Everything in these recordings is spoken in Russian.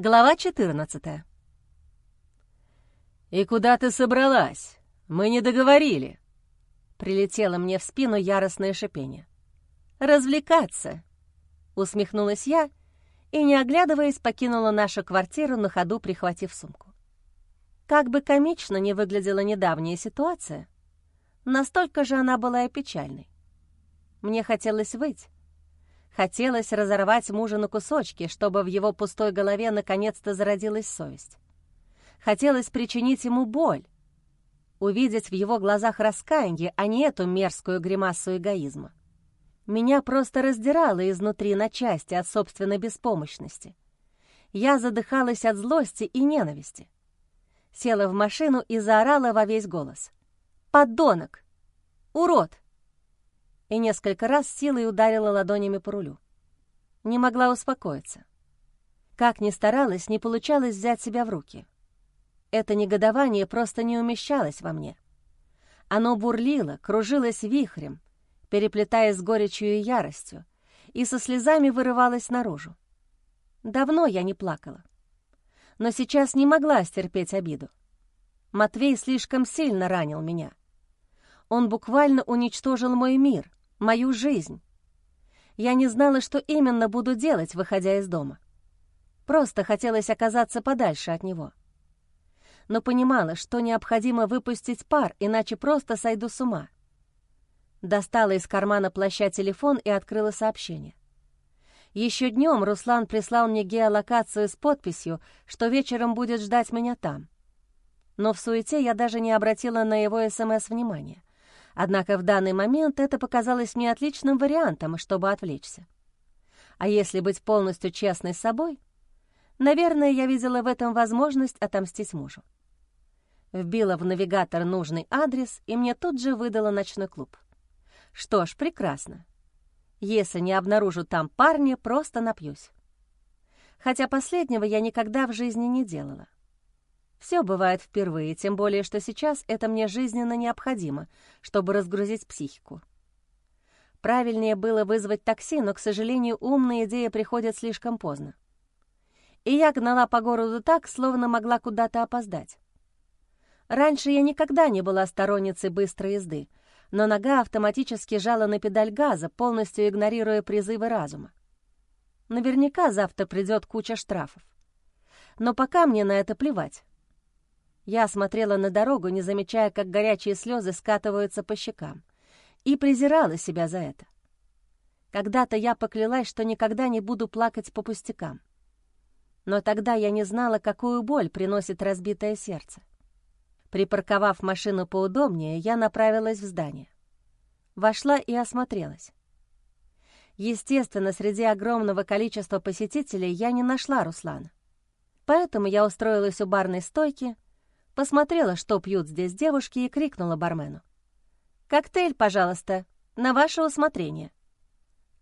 Глава 14 «И куда ты собралась? Мы не договорили!» Прилетело мне в спину яростное шипение. «Развлекаться!» — усмехнулась я и, не оглядываясь, покинула нашу квартиру на ходу, прихватив сумку. Как бы комично не выглядела недавняя ситуация, настолько же она была и печальной. Мне хотелось выйти, Хотелось разорвать мужа на кусочки, чтобы в его пустой голове наконец-то зародилась совесть. Хотелось причинить ему боль, увидеть в его глазах раскаяние, а не эту мерзкую гримасу эгоизма. Меня просто раздирало изнутри на части от собственной беспомощности. Я задыхалась от злости и ненависти. Села в машину и заорала во весь голос. «Подонок! Урод!» И несколько раз силой ударила ладонями по рулю. Не могла успокоиться. Как ни старалась, не получалось взять себя в руки. Это негодование просто не умещалось во мне. Оно бурлило, кружилось вихрем, переплетаясь с горечью и яростью, и со слезами вырывалось наружу. Давно я не плакала. Но сейчас не могла стерпеть обиду. Матвей слишком сильно ранил меня. Он буквально уничтожил мой мир, мою жизнь. Я не знала, что именно буду делать, выходя из дома. Просто хотелось оказаться подальше от него. Но понимала, что необходимо выпустить пар, иначе просто сойду с ума. Достала из кармана плаща телефон и открыла сообщение. Еще днем Руслан прислал мне геолокацию с подписью, что вечером будет ждать меня там. Но в суете я даже не обратила на его СМС внимания. Однако в данный момент это показалось мне отличным вариантом, чтобы отвлечься. А если быть полностью честной с собой, наверное, я видела в этом возможность отомстить мужу. Вбила в навигатор нужный адрес, и мне тут же выдала ночной клуб. Что ж, прекрасно. Если не обнаружу там парня, просто напьюсь. Хотя последнего я никогда в жизни не делала. Все бывает впервые, тем более, что сейчас это мне жизненно необходимо, чтобы разгрузить психику. Правильнее было вызвать такси, но, к сожалению, умная идея приходит слишком поздно. И я гнала по городу так, словно могла куда-то опоздать. Раньше я никогда не была сторонницей быстрой езды, но нога автоматически жала на педаль газа, полностью игнорируя призывы разума. Наверняка завтра придет куча штрафов. Но пока мне на это плевать. Я смотрела на дорогу, не замечая, как горячие слезы скатываются по щекам, и презирала себя за это. Когда-то я поклялась, что никогда не буду плакать по пустякам. Но тогда я не знала, какую боль приносит разбитое сердце. Припарковав машину поудобнее, я направилась в здание. Вошла и осмотрелась. Естественно, среди огромного количества посетителей я не нашла Руслана. Поэтому я устроилась у барной стойки — посмотрела, что пьют здесь девушки, и крикнула бармену. «Коктейль, пожалуйста, на ваше усмотрение».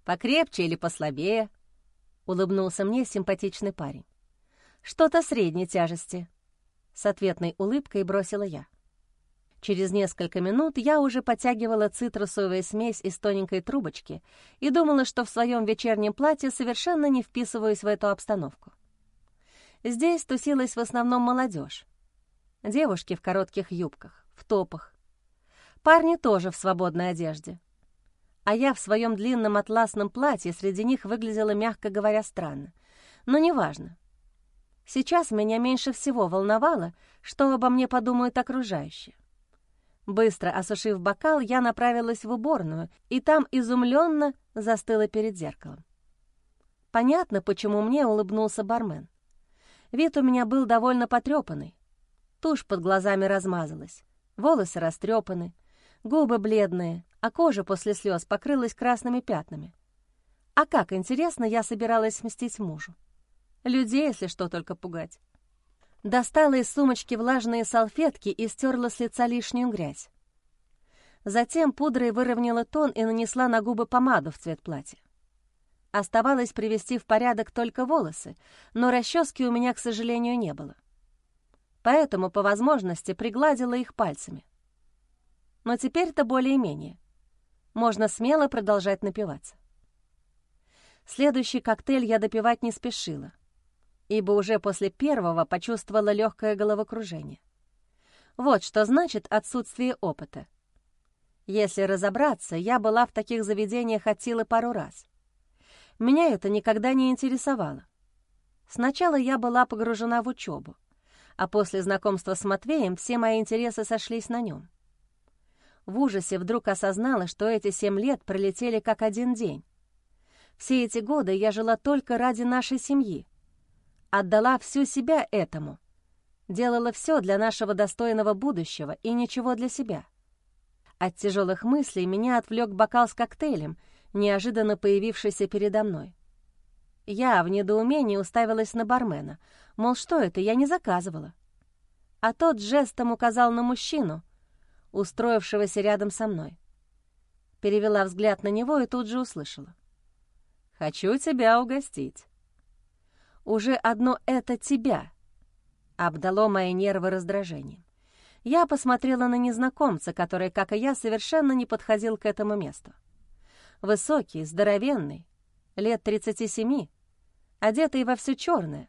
«Покрепче или послабее?» — улыбнулся мне симпатичный парень. «Что-то средней тяжести», — с ответной улыбкой бросила я. Через несколько минут я уже подтягивала цитрусовую смесь из тоненькой трубочки и думала, что в своем вечернем платье совершенно не вписываюсь в эту обстановку. Здесь тусилась в основном молодежь, девушки в коротких юбках, в топах. Парни тоже в свободной одежде. А я в своем длинном атласном платье среди них выглядела, мягко говоря, странно. Но неважно. Сейчас меня меньше всего волновало, что обо мне подумают окружающие. Быстро осушив бокал, я направилась в уборную, и там изумленно застыла перед зеркалом. Понятно, почему мне улыбнулся бармен. Вид у меня был довольно потрепанный, Тушь под глазами размазалась, волосы растрепаны, губы бледные, а кожа после слез покрылась красными пятнами. А как, интересно, я собиралась мстить мужу. Людей, если что, только пугать. Достала из сумочки влажные салфетки и стерла с лица лишнюю грязь. Затем пудрой выровняла тон и нанесла на губы помаду в цвет платья. Оставалось привести в порядок только волосы, но расчески у меня, к сожалению, не было поэтому по возможности пригладила их пальцами. Но теперь-то более-менее. Можно смело продолжать напиваться. Следующий коктейль я допивать не спешила. ибо уже после первого почувствовала легкое головокружение. Вот что значит отсутствие опыта. Если разобраться, я была в таких заведениях от силы пару раз. Меня это никогда не интересовало. Сначала я была погружена в учебу, а после знакомства с Матвеем все мои интересы сошлись на нем. В ужасе вдруг осознала, что эти семь лет пролетели как один день. Все эти годы я жила только ради нашей семьи. Отдала всю себя этому. Делала все для нашего достойного будущего и ничего для себя. От тяжелых мыслей меня отвлек бокал с коктейлем, неожиданно появившийся передо мной. Я в недоумении уставилась на бармена, мол, что это, я не заказывала. А тот жестом указал на мужчину, устроившегося рядом со мной. Перевела взгляд на него и тут же услышала. «Хочу тебя угостить». «Уже одно это тебя», — обдало мои нервы раздражением. Я посмотрела на незнакомца, который, как и я, совершенно не подходил к этому месту. Высокий, здоровенный, лет 37, одетый во все черное.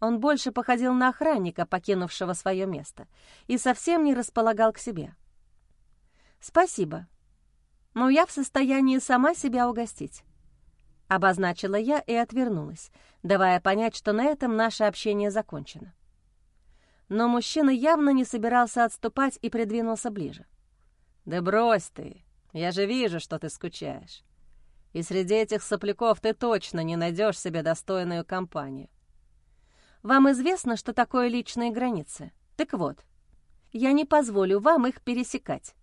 Он больше походил на охранника, покинувшего свое место, и совсем не располагал к себе. «Спасибо, но я в состоянии сама себя угостить», — обозначила я и отвернулась, давая понять, что на этом наше общение закончено. Но мужчина явно не собирался отступать и придвинулся ближе. «Да брось ты, я же вижу, что ты скучаешь. И среди этих сопляков ты точно не найдешь себе достойную компанию. Вам известно, что такое личные границы? Так вот, я не позволю вам их пересекать.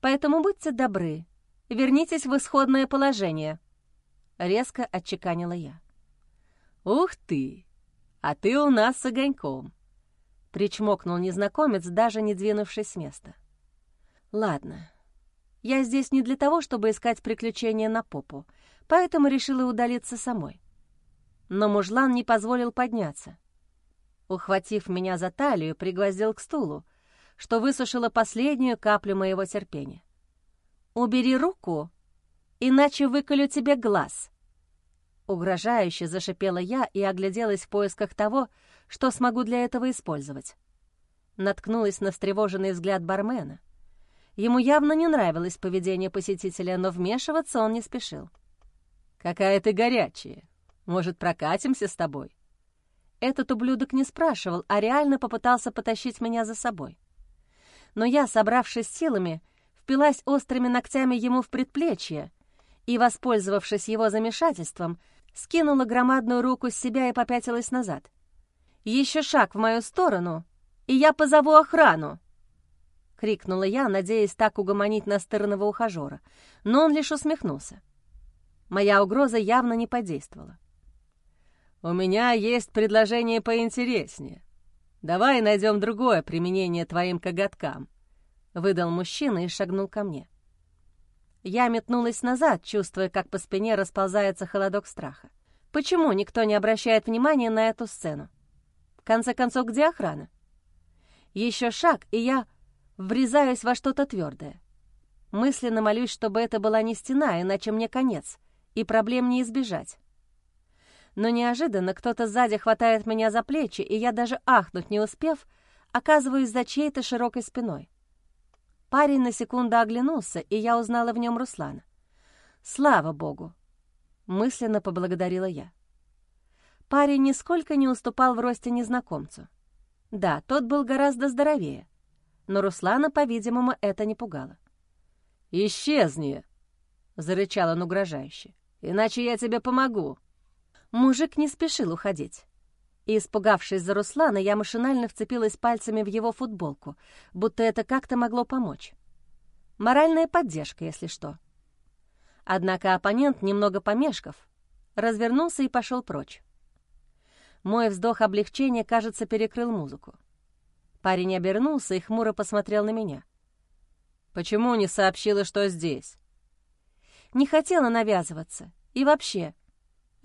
Поэтому будьте добры, вернитесь в исходное положение. Резко отчеканила я. «Ух ты! А ты у нас с огоньком!» Причмокнул незнакомец, даже не двинувшись с места. «Ладно, я здесь не для того, чтобы искать приключения на попу, поэтому решила удалиться самой. Но мужлан не позволил подняться. Ухватив меня за талию, пригвоздил к стулу, что высушило последнюю каплю моего терпения. «Убери руку, иначе выколю тебе глаз!» Угрожающе зашипела я и огляделась в поисках того, что смогу для этого использовать. Наткнулась на встревоженный взгляд бармена. Ему явно не нравилось поведение посетителя, но вмешиваться он не спешил. «Какая ты горячая! Может, прокатимся с тобой?» Этот ублюдок не спрашивал, а реально попытался потащить меня за собой. Но я, собравшись силами, впилась острыми ногтями ему в предплечье и, воспользовавшись его замешательством, скинула громадную руку с себя и попятилась назад. «Еще шаг в мою сторону, и я позову охрану!» — крикнула я, надеясь так угомонить настырного ухажера, но он лишь усмехнулся. Моя угроза явно не подействовала. «У меня есть предложение поинтереснее. Давай найдем другое применение твоим коготкам», — выдал мужчина и шагнул ко мне. Я метнулась назад, чувствуя, как по спине расползается холодок страха. Почему никто не обращает внимания на эту сцену? В конце концов, где охрана? Еще шаг, и я врезаюсь во что-то твердое. Мысленно молюсь, чтобы это была не стена, иначе мне конец, и проблем не избежать. Но неожиданно кто-то сзади хватает меня за плечи, и я даже ахнуть не успев, оказываюсь за чьей-то широкой спиной. Парень на секунду оглянулся, и я узнала в нем Руслана. «Слава богу!» — мысленно поблагодарила я. Парень нисколько не уступал в росте незнакомцу. Да, тот был гораздо здоровее, но Руслана, по-видимому, это не пугало. «Исчезни!» — зарычал он угрожающе. «Иначе я тебе помогу!» Мужик не спешил уходить. И, испугавшись за Руслана, я машинально вцепилась пальцами в его футболку, будто это как-то могло помочь. Моральная поддержка, если что. Однако оппонент, немного помешков, развернулся и пошел прочь. Мой вздох облегчения, кажется, перекрыл музыку. Парень обернулся и хмуро посмотрел на меня. «Почему не сообщила, что здесь?» «Не хотела навязываться. И вообще,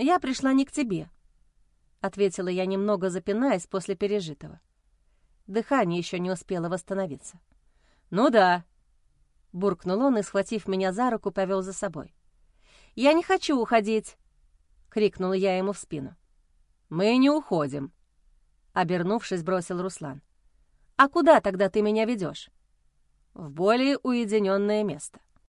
я пришла не к тебе», — ответила я, немного запинаясь после пережитого. Дыхание еще не успело восстановиться. «Ну да», — буркнул он и, схватив меня за руку, повел за собой. «Я не хочу уходить!» — крикнула я ему в спину. «Мы не уходим», — обернувшись, бросил Руслан. «А куда тогда ты меня ведешь? «В более уединенное место».